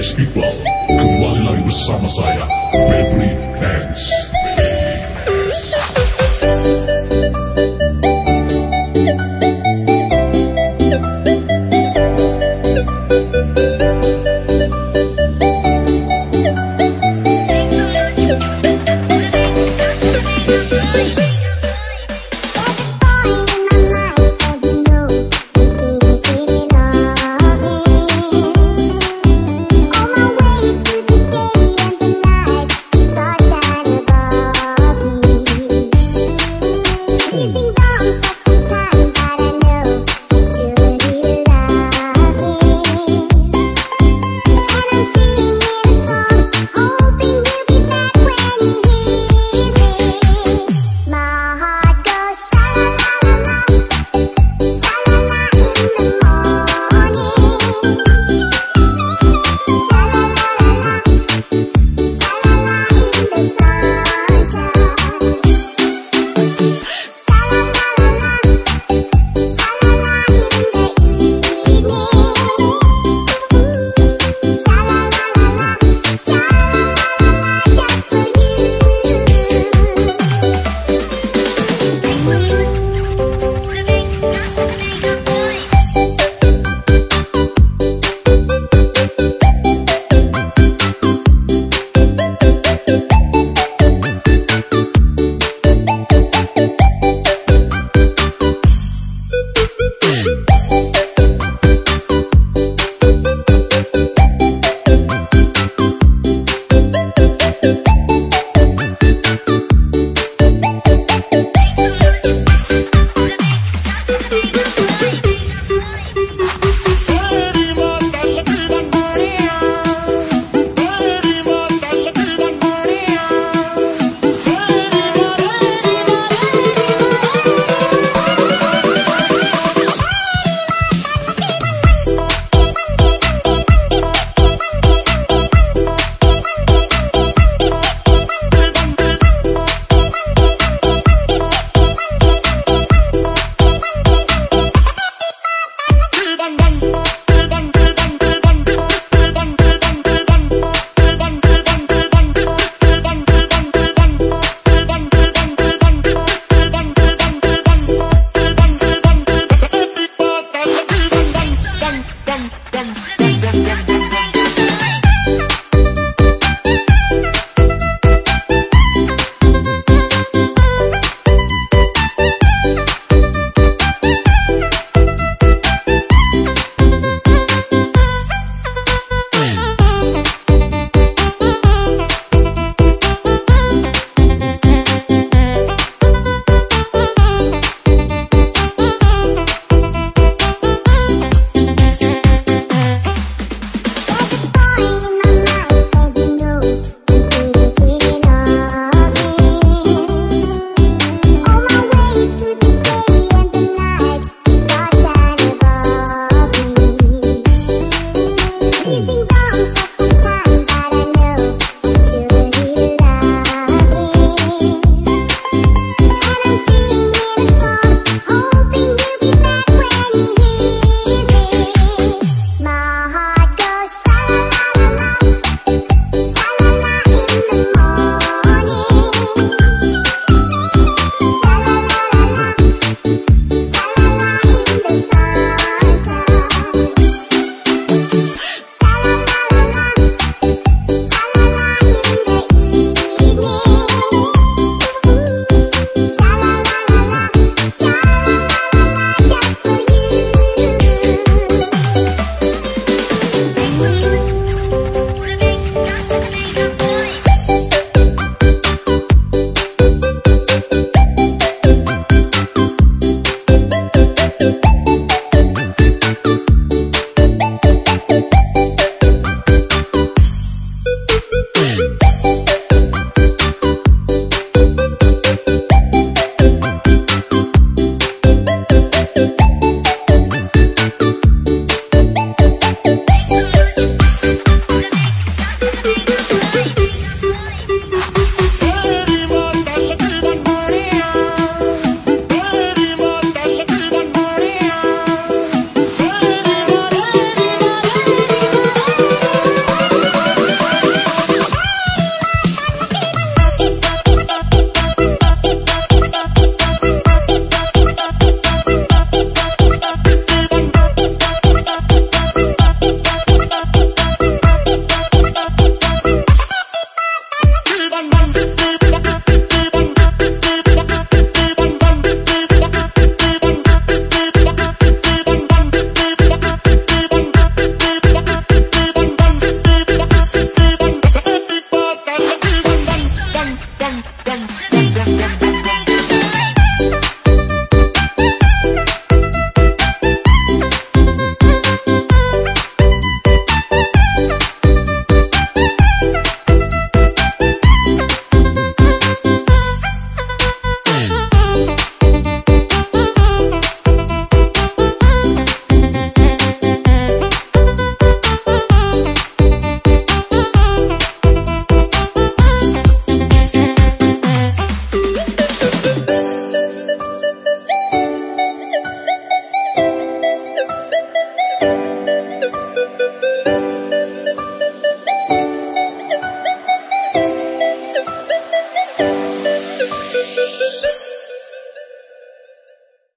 Kembali lagi bersama saya, thank you